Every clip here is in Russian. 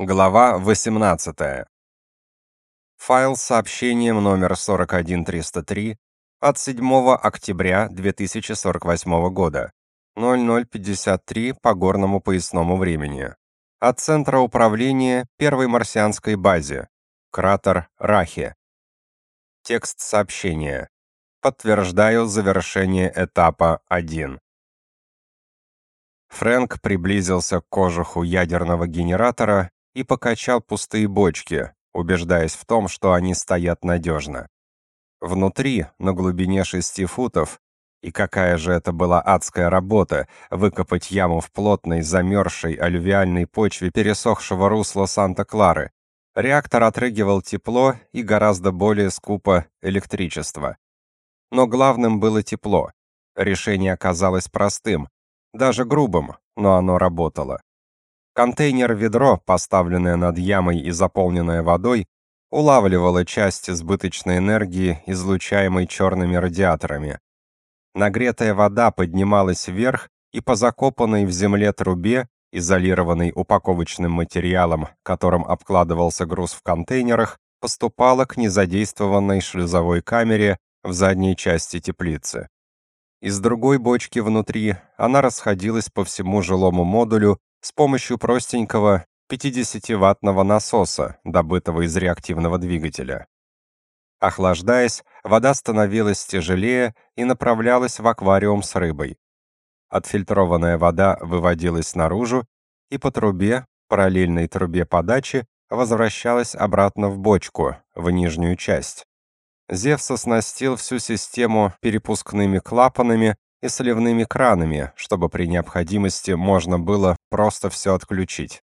Глава 18. Файл с сообщением номер 41303 от 7 октября 2048 года. 0053 по горному поясному времени. От центра управления первой марсианской базе. Кратер Рахи. Текст сообщения. Подтверждаю завершение этапа 1. Фрэнк приблизился к кожуху ядерного генератора и покачал пустые бочки, убеждаясь в том, что они стоят надежно. Внутри, на глубине шести футов, и какая же это была адская работа выкопать яму в плотной, замерзшей алювиальной почве пересохшего русла Санта-Клары. Реактор отрыгивал тепло и гораздо более скупо электричество. Но главным было тепло. Решение оказалось простым, даже грубым, но оно работало. Контейнер-ведро, поставленное над ямой и заполненное водой, улавливало часть избыточной энергии, излучаемой черными радиаторами. Нагретая вода поднималась вверх и по закопанной в земле трубе, изолированной упаковочным материалом, которым обкладывался груз в контейнерах, поступала к незадействованной шлюзовой камере в задней части теплицы. Из другой бочки внутри она расходилась по всему жилому модулю с помощью простенького 50-ваттного насоса, добытого из реактивного двигателя. Охлаждаясь, вода становилась тяжелее и направлялась в аквариум с рыбой. Отфильтрованная вода выводилась наружу и по трубе, параллельной трубе подачи, возвращалась обратно в бочку, в нижнюю часть. Зевс оснастил всю систему перепускными клапанами и сливными кранами, чтобы при необходимости можно было просто все отключить.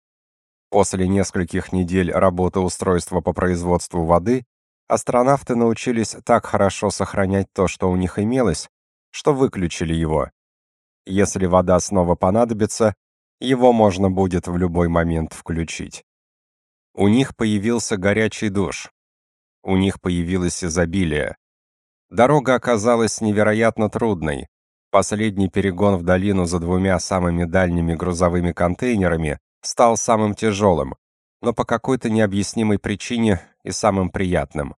После нескольких недель работы устройства по производству воды, астронавты научились так хорошо сохранять то, что у них имелось, что выключили его. Если вода снова понадобится, его можно будет в любой момент включить. У них появился горячий душ. У них появилось изобилие. Дорога оказалась невероятно трудной, Последний перегон в долину за двумя самыми дальними грузовыми контейнерами стал самым тяжелым, но по какой-то необъяснимой причине и самым приятным.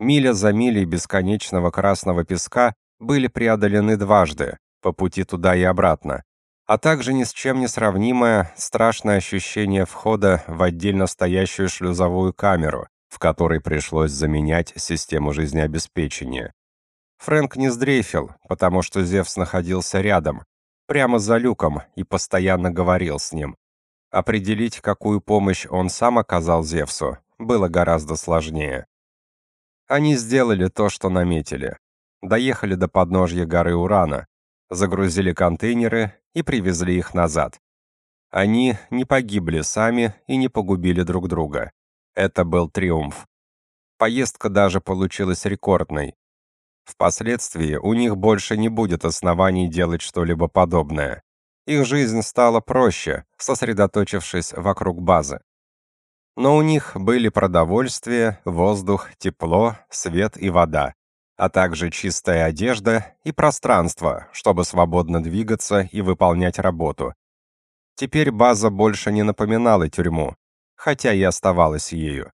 Миля за милей бесконечного красного песка были преодолены дважды, по пути туда и обратно, а также ни с чем не сравнимое страшное ощущение входа в отдельно стоящую шлюзовую камеру, в которой пришлось заменять систему жизнеобеспечения. Фрэнк не сдрейфил, потому что Зевс находился рядом, прямо за люком и постоянно говорил с ним. Определить, какую помощь он сам оказал Зевсу, было гораздо сложнее. Они сделали то, что наметили. Доехали до подножья горы Урана, загрузили контейнеры и привезли их назад. Они не погибли сами и не погубили друг друга. Это был триумф. Поездка даже получилась рекордной. Впоследствии у них больше не будет оснований делать что-либо подобное. Их жизнь стала проще, сосредоточившись вокруг базы. Но у них были продовольствие, воздух, тепло, свет и вода, а также чистая одежда и пространство, чтобы свободно двигаться и выполнять работу. Теперь база больше не напоминала тюрьму, хотя и оставалась ею.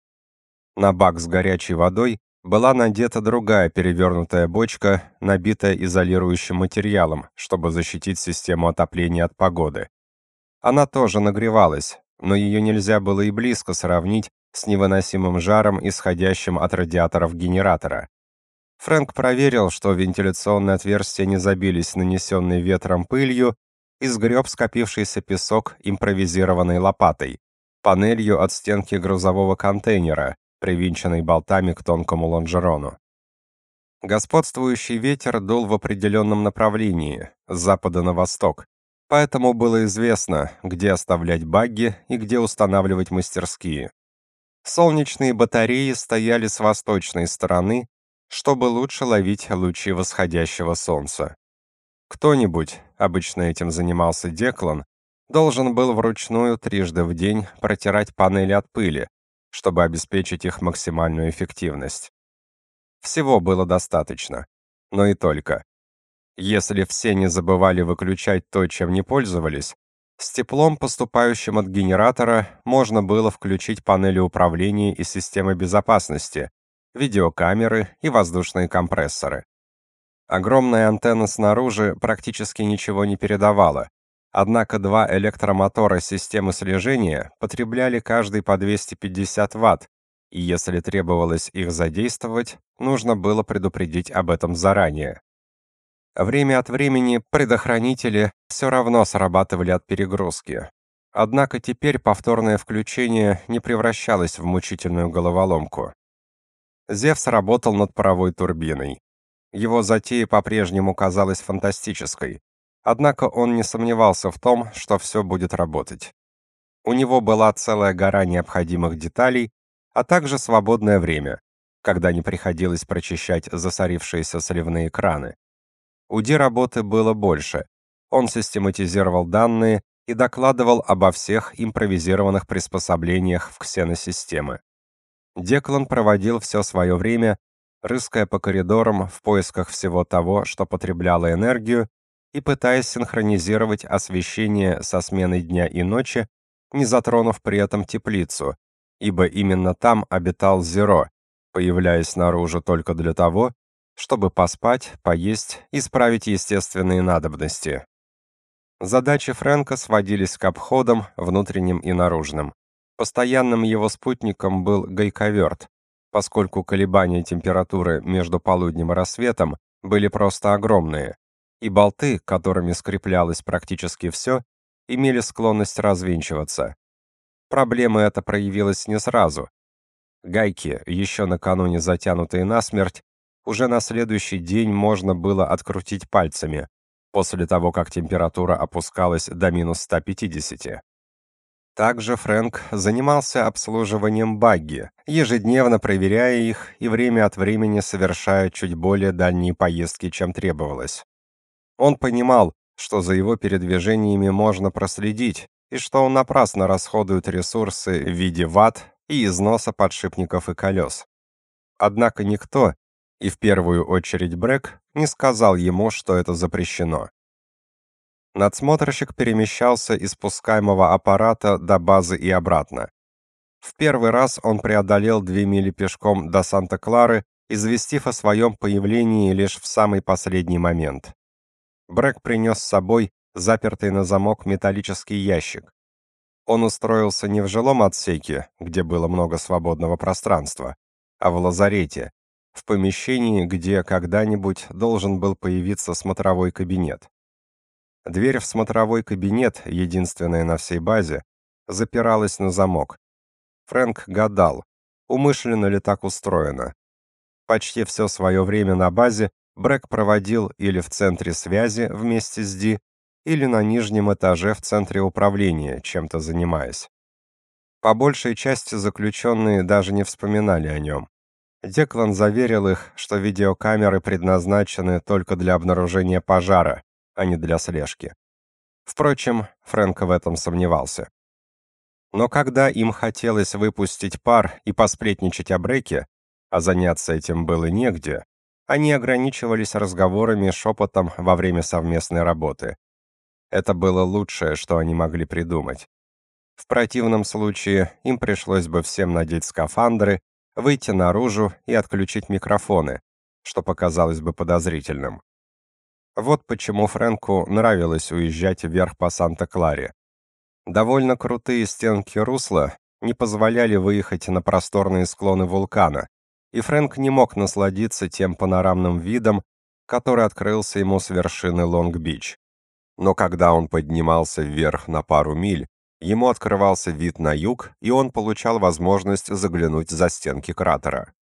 На бак с горячей водой была надета другая перевернутая бочка, набитая изолирующим материалом, чтобы защитить систему отопления от погоды. Она тоже нагревалась, но ее нельзя было и близко сравнить с невыносимым жаром, исходящим от радиаторов генератора. Фрэнк проверил, что вентиляционные отверстия не забились нанесенной ветром пылью, и сгреб скопившийся песок импровизированной лопатой, панелью от стенки грузового контейнера, привинченный болтами к тонкому лонжерону. Господствующий ветер дул в определенном направлении, с запада на восток, поэтому было известно, где оставлять багги и где устанавливать мастерские. Солнечные батареи стояли с восточной стороны, чтобы лучше ловить лучи восходящего солнца. Кто-нибудь, обычно этим занимался Деклан, должен был вручную трижды в день протирать панели от пыли, чтобы обеспечить их максимальную эффективность. Всего было достаточно, но и только. Если все не забывали выключать то, чем не пользовались, С теплом, поступающим от генератора, можно было включить панели управления и системы безопасности, видеокамеры и воздушные компрессоры. Огромная антенна снаружи практически ничего не передавала, однако два электромотора системы слежения потребляли каждый по 250 Вт, и если требовалось их задействовать, нужно было предупредить об этом заранее. Время от времени предохранители все равно срабатывали от перегрузки. Однако теперь повторное включение не превращалось в мучительную головоломку. Зевс работал над паровой турбиной. Его затея по-прежнему казалась фантастической. Однако он не сомневался в том, что все будет работать. У него была целая гора необходимых деталей, а также свободное время, когда не приходилось прочищать засорившиеся сливные краны. У Ди работы было больше. Он систематизировал данные и докладывал обо всех импровизированных приспособлениях в ксеносистемы. Деклан проводил все свое время, рыская по коридорам в поисках всего того, что потребляло энергию, и пытаясь синхронизировать освещение со сменой дня и ночи, не затронув при этом теплицу, ибо именно там обитал Зеро, появляясь наружу только для того, чтобы поспать, поесть и справить естественные надобности. Задачи Фрэнка сводились к обходам, внутренним и наружным. Постоянным его спутником был гайковерт, поскольку колебания температуры между полуднем и рассветом были просто огромные, и болты, которыми скреплялось практически все, имели склонность развинчиваться. Проблема эта проявилась не сразу. Гайки, еще накануне затянутые насмерть, уже на следующий день можно было открутить пальцами, после того, как температура опускалась до минус 150. Также Фрэнк занимался обслуживанием багги, ежедневно проверяя их и время от времени совершая чуть более дальние поездки, чем требовалось. Он понимал, что за его передвижениями можно проследить, и что он напрасно расходует ресурсы в виде ватт и износа подшипников и колес. Однако никто, и в первую очередь Брэк не сказал ему, что это запрещено. Надсмотрщик перемещался из спускаемого аппарата до базы и обратно. В первый раз он преодолел две мили пешком до Санта-Клары, известив о своем появлении лишь в самый последний момент. Брэк принес с собой запертый на замок металлический ящик. Он устроился не в жилом отсеке, где было много свободного пространства, а в лазарете, в помещении, где когда-нибудь должен был появиться смотровой кабинет. Дверь в смотровой кабинет, единственная на всей базе, запиралась на замок. Фрэнк гадал, умышленно ли так устроено. Почти все свое время на базе Брэк проводил или в центре связи вместе с Ди, или на нижнем этаже в центре управления, чем-то занимаясь. По большей части заключенные даже не вспоминали о нем. Деклан заверил их, что видеокамеры предназначены только для обнаружения пожара, а не для слежки. Впрочем, Фрэнк в этом сомневался. Но когда им хотелось выпустить пар и посплетничать о Бреке, а заняться этим было негде, они ограничивались разговорами шепотом во время совместной работы. Это было лучшее, что они могли придумать. В противном случае им пришлось бы всем надеть скафандры выйти наружу и отключить микрофоны, что показалось бы подозрительным. Вот почему Фрэнку нравилось уезжать вверх по Санта-Кларе. Довольно крутые стенки русла не позволяли выехать на просторные склоны вулкана, и Фрэнк не мог насладиться тем панорамным видом, который открылся ему с вершины Лонг-Бич. Но когда он поднимался вверх на пару миль, Ему открывался вид на юг, и он получал возможность заглянуть за стенки кратера.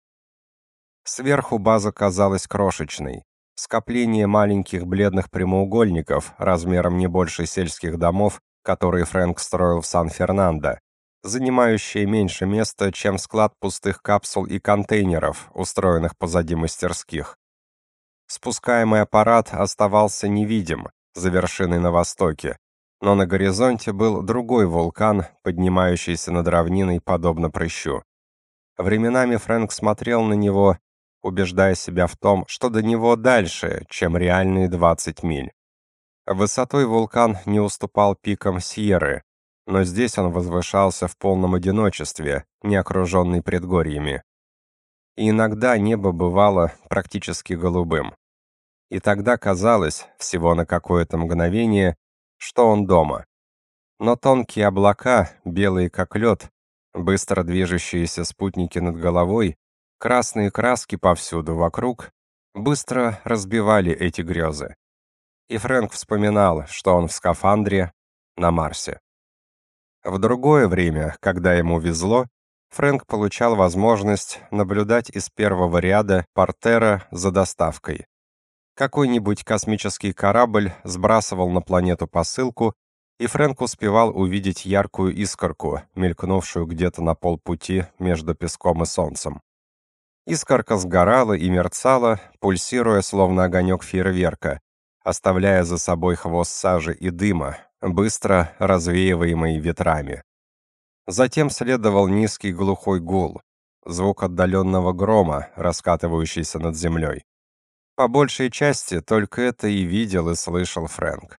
Сверху база казалась крошечной. Скопление маленьких бледных прямоугольников, размером не больше сельских домов, которые Фрэнк строил в Сан-Фернандо, занимающие меньше места, чем склад пустых капсул и контейнеров, устроенных позади мастерских. Спускаемый аппарат оставался невидим за вершиной на востоке, но на горизонте был другой вулкан, поднимающийся над равниной подобно прыщу. Временами Фрэнк смотрел на него, убеждая себя в том, что до него дальше, чем реальные 20 миль. Высотой вулкан не уступал пикам Сьерры, но здесь он возвышался в полном одиночестве, не окруженный предгорьями. И иногда небо бывало практически голубым. И тогда казалось, всего на какое-то мгновение, что он дома. Но тонкие облака, белые как лед, быстро движущиеся спутники над головой, красные краски повсюду вокруг, быстро разбивали эти грезы. И Фрэнк вспоминал, что он в скафандре на Марсе. В другое время, когда ему везло, Фрэнк получал возможность наблюдать из первого ряда портера за доставкой. Какой-нибудь космический корабль сбрасывал на планету посылку, и Фрэнк успевал увидеть яркую искорку, мелькнувшую где-то на полпути между песком и солнцем. Искорка сгорала и мерцала, пульсируя словно огонек фейерверка, оставляя за собой хвост сажи и дыма, быстро развеиваемый ветрами. Затем следовал низкий глухой гул, звук отдаленного грома, раскатывающийся над землей. По большей части только это и видел и слышал Фрэнк.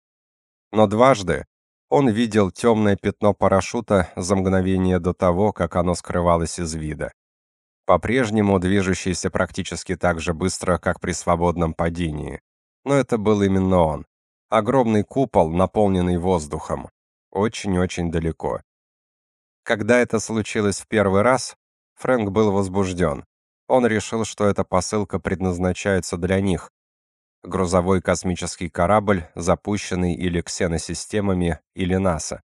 Но дважды он видел темное пятно парашюта за мгновение до того, как оно скрывалось из вида. По-прежнему движущийся практически так же быстро, как при свободном падении. Но это был именно он. Огромный купол, наполненный воздухом. Очень-очень далеко. Когда это случилось в первый раз, Фрэнк был возбужден. Он решил, что эта посылка предназначается для них. Грузовой космический корабль, запущенный или ксеносистемами, или НАСА.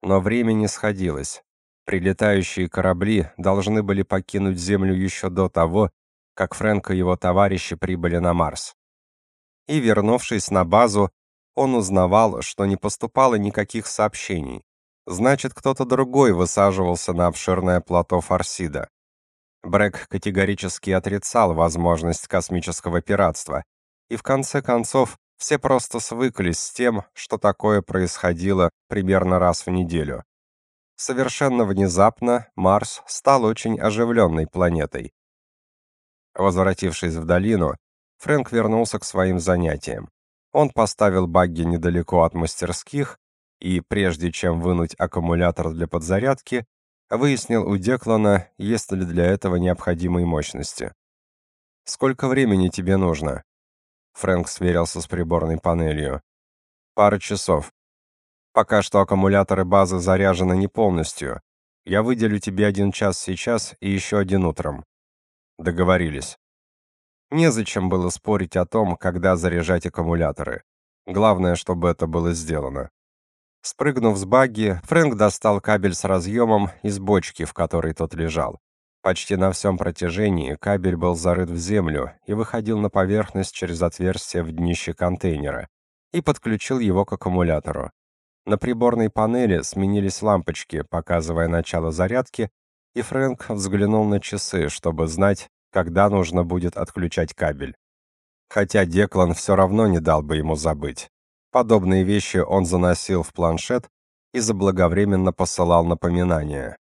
Но время не сходилось. Прилетающие корабли должны были покинуть Землю еще до того, как Фрэнк и его товарищи прибыли на Марс. И вернувшись на базу, он узнавал, что не поступало никаких сообщений. Значит, кто-то другой высаживался на обширное плато Фарсида. Брэк категорически отрицал возможность космического пиратства, и в конце концов все просто свыклись с тем, что такое происходило примерно раз в неделю. Совершенно внезапно Марс стал очень оживленной планетой. Возвратившись в долину, Фрэнк вернулся к своим занятиям. Он поставил багги недалеко от мастерских и, прежде чем вынуть аккумулятор для подзарядки, выяснил у Деклана, есть ли для этого необходимые мощности. «Сколько времени тебе нужно?» Фрэнк сверился с приборной панелью. «Пара часов. Пока что аккумуляторы базы заряжены не полностью. Я выделю тебе один час сейчас и еще один утром». Договорились. Незачем было спорить о том, когда заряжать аккумуляторы. Главное, чтобы это было сделано. Спрыгнув с багги, Фрэнк достал кабель с разъемом из бочки, в которой тот лежал. Почти на всем протяжении кабель был зарыт в землю и выходил на поверхность через отверстие в днище контейнера, и подключил его к аккумулятору. На приборной панели сменились лампочки, показывая начало зарядки, и Фрэнк взглянул на часы, чтобы знать, когда нужно будет отключать кабель. Хотя Деклан все равно не дал бы ему забыть. Подобные вещи он заносил в планшет и заблаговременно посылал напоминания.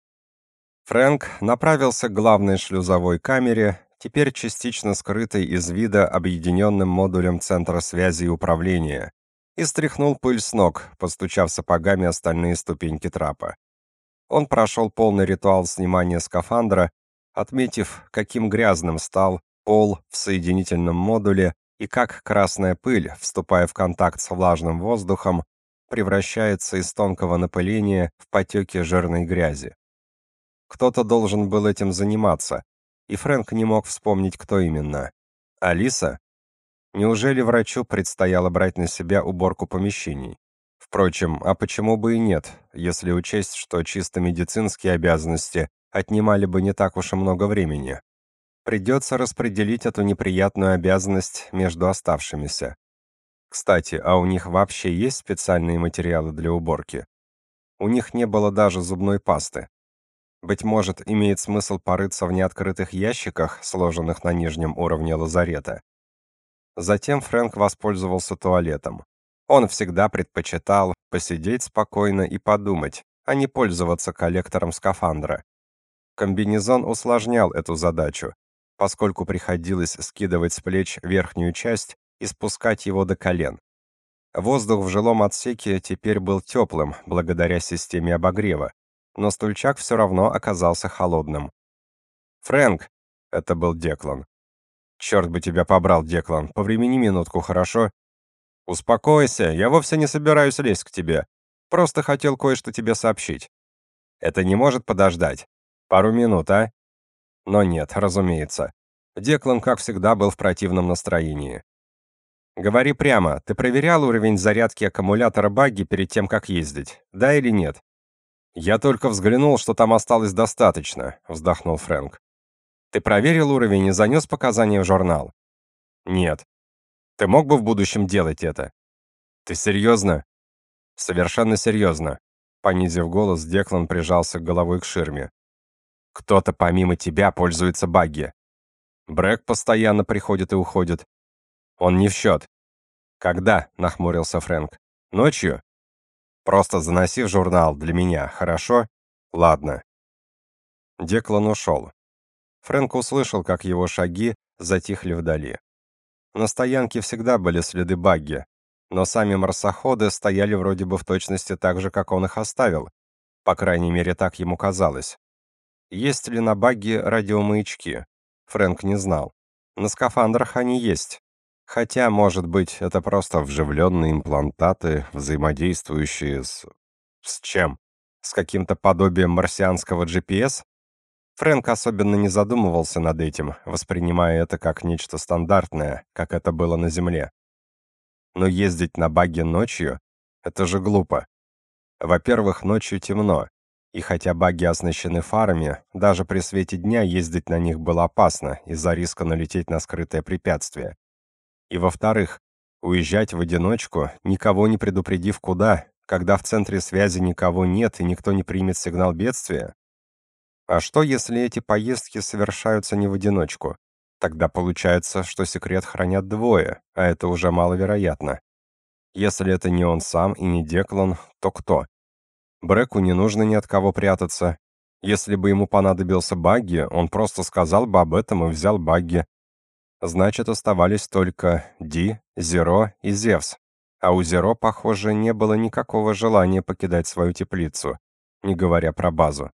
Фрэнк направился к главной шлюзовой камере, теперь частично скрытой из вида объединенным модулем центра связи и управления, и стряхнул пыль с ног, постучав сапогами остальные ступеньки трапа. Он прошел полный ритуал снимания скафандра, отметив, каким грязным стал пол в соединительном модуле и как красная пыль, вступая в контакт с влажным воздухом, превращается из тонкого напыления в потеки жирной грязи. Кто-то должен был этим заниматься, и Фрэнк не мог вспомнить, кто именно. Алиса? Неужели врачу предстояло брать на себя уборку помещений? Впрочем, а почему бы и нет, если учесть, что чисто медицинские обязанности отнимали бы не так уж и много времени? Придется распределить эту неприятную обязанность между оставшимися. Кстати, а у них вообще есть специальные материалы для уборки? У них не было даже зубной пасты. Быть может, имеет смысл порыться в неоткрытых ящиках, сложенных на нижнем уровне лазарета. Затем Фрэнк воспользовался туалетом. Он всегда предпочитал посидеть спокойно и подумать, а не пользоваться коллектором скафандра. Комбинезон усложнял эту задачу, поскольку приходилось скидывать с плеч верхнюю часть и спускать его до колен. Воздух в жилом отсеке теперь был теплым, благодаря системе обогрева, но стульчак все равно оказался холодным. «Фрэнк!» — это был Деклан. «Черт бы тебя побрал, Деклан, повремени минутку, хорошо?» «Успокойся, я вовсе не собираюсь лезть к тебе. Просто хотел кое-что тебе сообщить. Это не может подождать. Пару минут, а?» Но нет, разумеется. Деклан, как всегда, был в противном настроении. Говори прямо, ты проверял уровень зарядки аккумулятора багги перед тем, как ездить? Да или нет? Я только взглянул, что там осталось достаточно, вздохнул Фрэнк. Ты проверил уровень и занес показания в журнал? Нет. Ты мог бы в будущем делать это? Ты серьезно?» Совершенно серьезно. Понизив голос, Деклан прижался головой к ширме. Кто-то помимо тебя пользуется багги. Брэк постоянно приходит и уходит. Он не в счет. Когда? нахмурился Фрэнк. Ночью? Просто заноси в журнал для меня, хорошо? Ладно. Деклан ушел. Фрэнк услышал, как его шаги затихли вдали. На стоянке всегда были следы багги, но сами марсоходы стояли вроде бы в точности так же, как он их оставил. По крайней мере, так ему казалось. Есть ли на багги радиомаячки? Фрэнк не знал. На скафандрах они есть. Хотя, может быть, это просто вживленные имплантаты, взаимодействующие с... С чем? С каким-то подобием марсианского GPS? Фрэнк особенно не задумывался над этим, воспринимая это как нечто стандартное, как это было на Земле. Но ездить на багги ночью — это же глупо. Во-первых, ночью темно, и хотя багги оснащены фарами, даже при свете дня ездить на них было опасно из-за риска налететь на скрытое препятствие. И во-вторых, уезжать в одиночку, никого не предупредив куда, когда в центре связи никого нет и никто не примет сигнал бедствия. А что, если эти поездки совершаются не в одиночку? Тогда получается, что секрет хранят двое, а это уже маловероятно. Если это не он сам и не Деклан, то кто? Бреку не нужно ни от кого прятаться. Если бы ему понадобился Багги, он просто сказал бы об этом и взял Багги. Значит, оставались только Ди, Зеро и Зевс. А у Зеро, похоже, не было никакого желания покидать свою теплицу, не говоря про базу.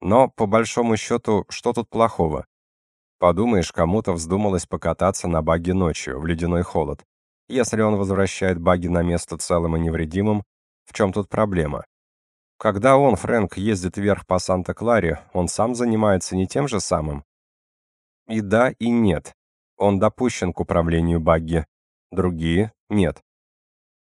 Но, по большому счету, что тут плохого? Подумаешь, кому-то вздумалось покататься на баги ночью, в ледяной холод. Если он возвращает баги на место целым и невредимым, в чем тут проблема? Когда он, Фрэнк, ездит вверх по Санта-Кларе, он сам занимается не тем же самым. И да, и нет. Он допущен к управлению багги. Другие — нет.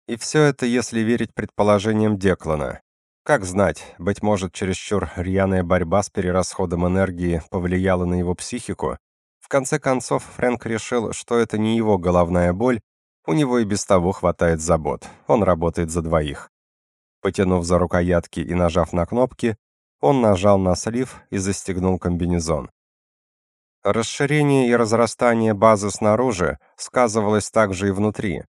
И все это, если верить предположениям Деклана. Как знать, быть может, чересчур рьяная борьба с перерасходом энергии повлияла на его психику. В конце концов, Фрэнк решил, что это не его головная боль, у него и без того хватает забот. Он работает за двоих. Потянув за рукоятки и нажав на кнопки, он нажал на слив и застегнул комбинезон. Расширение и разрастание базы снаружи сказывалось также и внутри.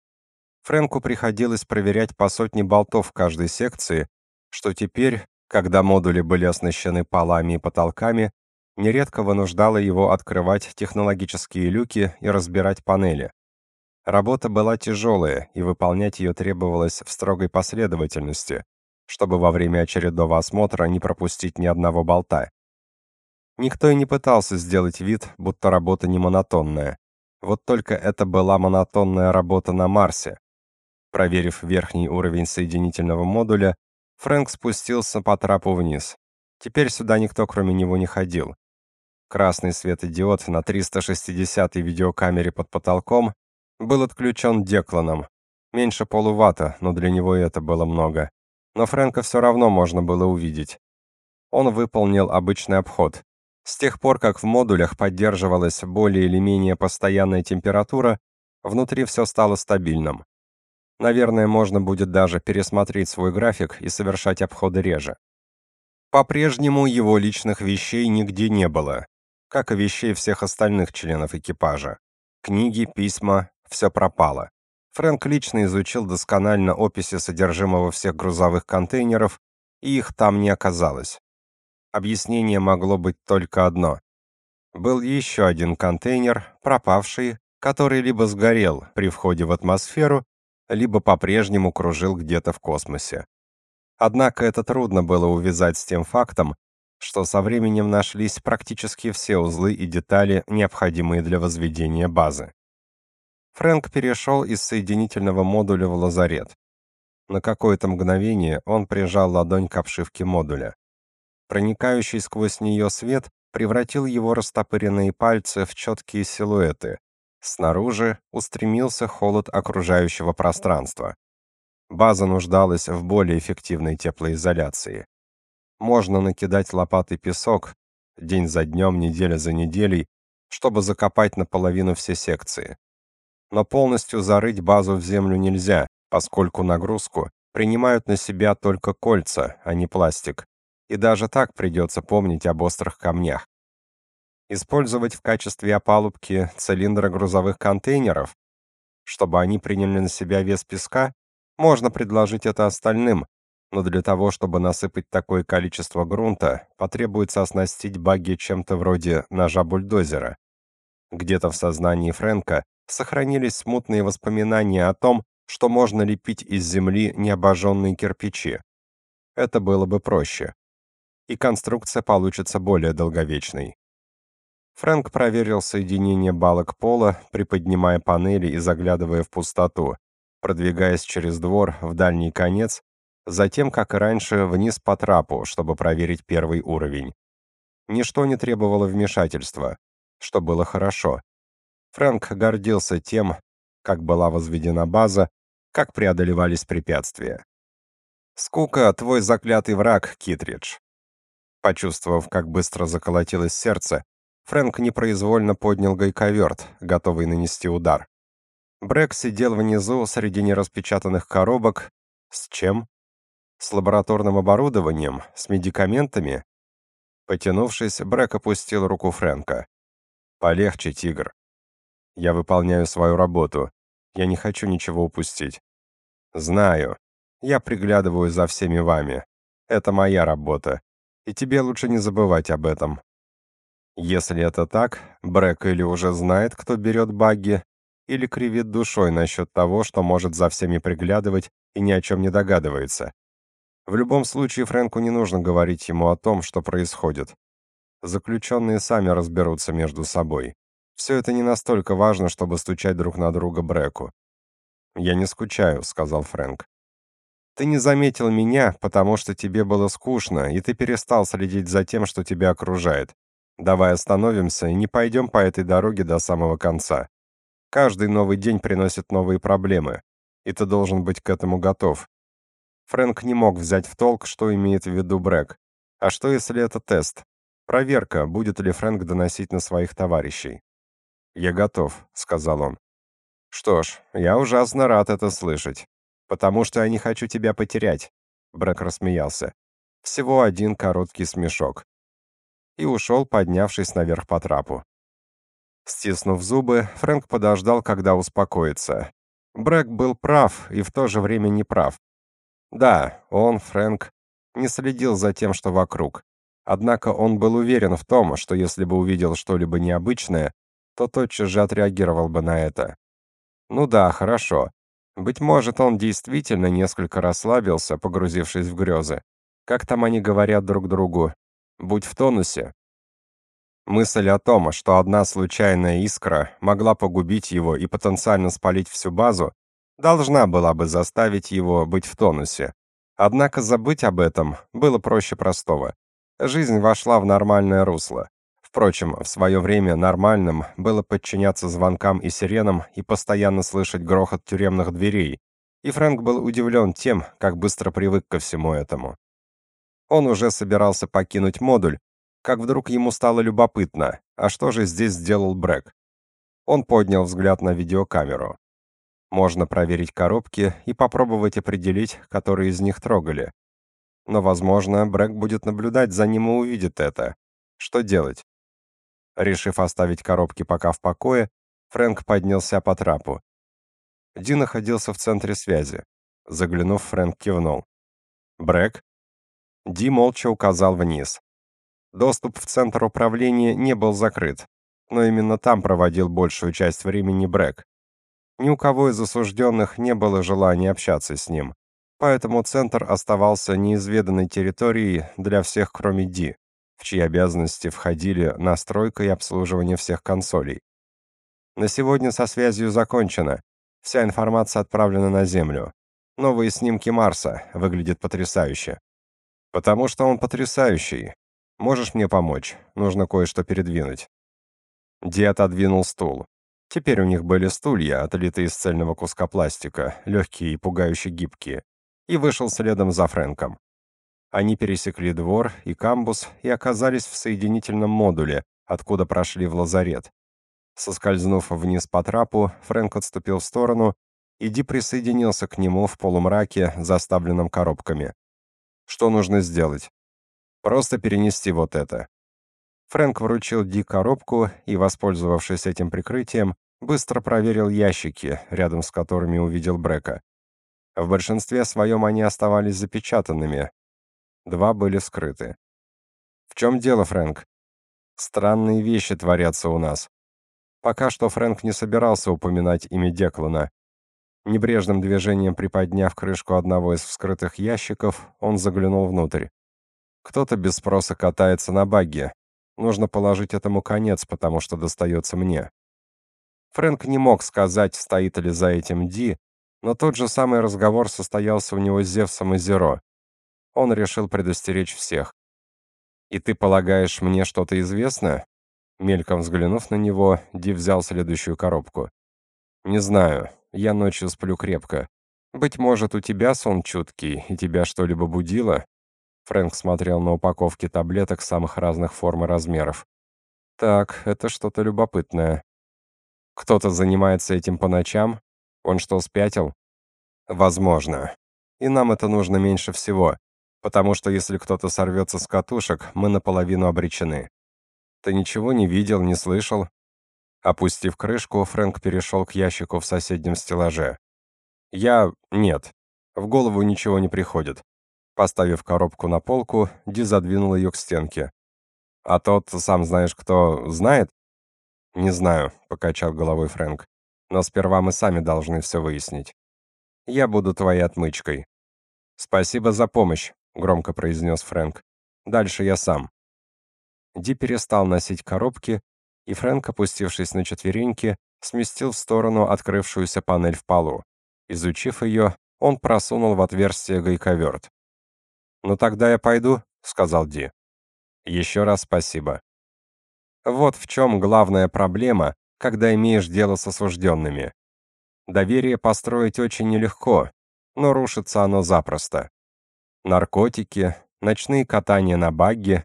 Фрэнку приходилось проверять по сотне болтов в каждой секции, что теперь, когда модули были оснащены полами и потолками, нередко вынуждало его открывать технологические люки и разбирать панели. Работа была тяжелая, и выполнять ее требовалось в строгой последовательности, чтобы во время очередного осмотра не пропустить ни одного болта. Никто и не пытался сделать вид, будто работа не монотонная. Вот только это была монотонная работа на Марсе. Проверив верхний уровень соединительного модуля, Фрэнк спустился по трапу вниз. Теперь сюда никто кроме него не ходил. Красный светодиод на 360-й видеокамере под потолком был отключен Декланом. Меньше полуватта, но для него это было много. Но Фрэнка все равно можно было увидеть. Он выполнил обычный обход. С тех пор, как в модулях поддерживалась более или менее постоянная температура, внутри все стало стабильным. Наверное, можно будет даже пересмотреть свой график и совершать обходы реже. По-прежнему его личных вещей нигде не было, как и вещей всех остальных членов экипажа. Книги, письма, все пропало. Фрэнк лично изучил досконально описи содержимого всех грузовых контейнеров, и их там не оказалось. Объяснение могло быть только одно. Был еще один контейнер, пропавший, который либо сгорел при входе в атмосферу, либо по-прежнему кружил где-то в космосе. Однако это трудно было увязать с тем фактом, что со временем нашлись практически все узлы и детали, необходимые для возведения базы. Фрэнк перешел из соединительного модуля в лазарет. На какое-то мгновение он прижал ладонь к обшивке модуля. Проникающий сквозь нее свет превратил его растопыренные пальцы в четкие силуэты. Снаружи устремился холод окружающего пространства. База нуждалась в более эффективной теплоизоляции. Можно накидать лопатой песок день за днем, неделя за неделей, чтобы закопать наполовину все секции. Но полностью зарыть базу в землю нельзя, поскольку нагрузку принимают на себя только кольца, а не пластик. И даже так придется помнить об острых камнях. Использовать в качестве опалубки цилиндры грузовых контейнеров, чтобы они приняли на себя вес песка, можно предложить это остальным, но для того, чтобы насыпать такое количество грунта, потребуется оснастить багги чем-то вроде ножа-бульдозера. Где-то в сознании Фрэнка сохранились смутные воспоминания о том, что можно лепить из земли необожженные кирпичи. Это было бы проще. И конструкция получится более долговечной. Фрэнк проверил соединение балок пола, приподнимая панели и заглядывая в пустоту, продвигаясь через двор в дальний конец затем, как и раньше, вниз по трапу, чтобы проверить первый уровень. Ничто не требовало вмешательства, что было хорошо. Фрэнк гордился тем, как была возведена база, как преодолевались препятствия. «Скука — твой заклятый враг, Китридж». Почувствовав, как быстро заколотилось сердце, Фрэнк непроизвольно поднял гайковерт, готовый нанести удар. Брэк сидел внизу среди нераспечатанных коробок. С чем? С лабораторным оборудованием? С медикаментами? Потянувшись, Брэк опустил руку Фрэнка. «Полегче, тигр. Я выполняю свою работу. Я не хочу ничего упустить. Знаю. Я приглядываю за всеми вами. Это моя работа. И тебе лучше не забывать об этом. Если это так, Брэк или уже знает, кто берет багги, или кривит душой насчет того, что может за всеми приглядывать и ни о чем не догадывается. В любом случае Фрэнку не нужно говорить ему о том, что происходит. Заключенные сами разберутся между собой. Все это не настолько важно, чтобы стучать друг на друга Бреку. «Я не скучаю», — сказал Фрэнк. «Ты не заметил меня, потому что тебе было скучно, и ты перестал следить за тем, что тебя окружает. Давай остановимся и не пойдем по этой дороге до самого конца. Каждый новый день приносит новые проблемы, и ты должен быть к этому готов. Фрэнк не мог взять в толк, что имеет в виду Брэк. А что если это тест? Проверка, будет ли Фрэнк доносить на своих товарищей. «Я готов», — сказал он. «Что ж, я ужасно рад это слышать, потому что я не хочу тебя потерять», — Брэк рассмеялся. Всего один короткий смешок. И ушел, поднявшись наверх по трапу. Стиснув зубы, Фрэнк подождал, когда успокоится. Брэк был прав и в то же время не прав. Да, он, Фрэнк, не следил за тем, что вокруг. Однако он был уверен в том, что если бы увидел что-либо необычное, то тотчас же отреагировал бы на это. Ну да, хорошо. Быть может, он действительно несколько расслабился, погрузившись в грезы. Как там они говорят друг другу? Будь в тонусе. Мысль о том, что одна случайная искра могла погубить его и потенциально спалить всю базу, должна была бы заставить его быть в тонусе. Однако забыть об этом было проще простого. Жизнь вошла в нормальное русло. Впрочем, в свое время нормальным было подчиняться звонкам и сиренам и постоянно слышать грохот тюремных дверей, и Фрэнк был удивлен тем, как быстро привык ко всему этому. Он уже собирался покинуть модуль, как вдруг ему стало любопытно, а что же здесь сделал Брэк? Он поднял взгляд на видеокамеру. Можно проверить коробки и попробовать определить, которые из них трогали. Но, возможно, Брэк будет наблюдать за ним и увидит это. Что делать? Решив оставить коробки пока в покое, Фрэнк поднялся по трапу. Ди находился в центре связи. Заглянув, Фрэнк кивнул. «Брэк?» Ди молча указал вниз. Доступ в центр управления не был закрыт, но именно там проводил большую часть времени Брэк. Ни у кого из осужденных не было желания общаться с ним, поэтому центр оставался неизведанной территорией для всех, кроме Ди, в чьи обязанности входили настройка и обслуживание всех консолей. На сегодня со связью закончено. Вся информация отправлена на Землю. Новые снимки Марса выглядят потрясающе. Потому что он потрясающий. Можешь мне помочь? Нужно кое-что передвинуть. Ди отодвинул стул. Теперь у них были стулья, отлитые из цельного куска пластика, легкие и пугающе гибкие, и вышел следом за Фрэнком. Они пересекли двор и камбус и оказались в соединительном модуле, откуда прошли в лазарет. Соскользнув вниз по трапу, Фрэнк отступил в сторону, и Ди присоединился к нему в полумраке, заставленном коробками. Что нужно сделать? Просто перенести вот это. Фрэнк вручил Ди коробку и, воспользовавшись этим прикрытием, быстро проверил ящики, рядом с которыми увидел Брека. В большинстве своем они оставались запечатанными. Два были скрыты. «В чем дело, Фрэнк?» «Странные вещи творятся у нас». Пока что Фрэнк не собирался упоминать имя Деклана. Небрежным движением приподняв крышку одного из вскрытых ящиков, он заглянул внутрь. Кто-то без спроса катается на багге, Нужно положить этому конец, потому что достается мне. Фрэнк не мог сказать, стоит ли за этим Ди, но тот же самый разговор состоялся у него с Зевсом и Зеро. Он решил предостеречь всех. «И ты полагаешь, мне что-то известно?» Мельком взглянув на него, Ди взял следующую коробку. «Не знаю. Я ночью сплю крепко. Быть может, у тебя сон чуткий, и тебя что-либо будило?» Фрэнк смотрел на упаковки таблеток самых разных форм и размеров. Так, это что-то любопытное. Кто-то занимается этим по ночам? Он что, спятил? Возможно. И нам это нужно меньше всего, потому что если кто-то сорвется с катушек, мы наполовину обречены. Ты ничего не видел, не слышал? Опустив крышку, Фрэнк перешел к ящику в соседнем стеллаже. Я... нет. В голову ничего не приходит. Поставив коробку на полку, Ди задвинул ее к стенке. «А тот, сам знаешь кто, знает?» «Не знаю», — покачал головой Фрэнк. «Но сперва мы сами должны все выяснить. Я буду твоей отмычкой». «Спасибо за помощь», — громко произнес Фрэнк. «Дальше я сам». Ди перестал носить коробки, и Фрэнк, опустившись на четвереньки, сместил в сторону открывшуюся панель в полу. Изучив ее, он просунул в отверстие гайковерт. «Ну тогда я пойду», — сказал Ди. «Еще раз спасибо». Вот в чем главная проблема, когда имеешь дело с осужденными. Доверие построить очень нелегко, но рушится оно запросто. Наркотики, ночные катания на багге,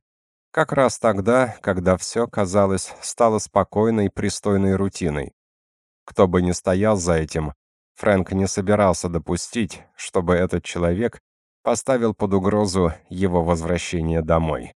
как раз тогда, когда все, казалось, стало спокойной, пристойной рутиной. Кто бы ни стоял за этим, Фрэнк не собирался допустить, чтобы этот человек поставил под угрозу его возвращение домой.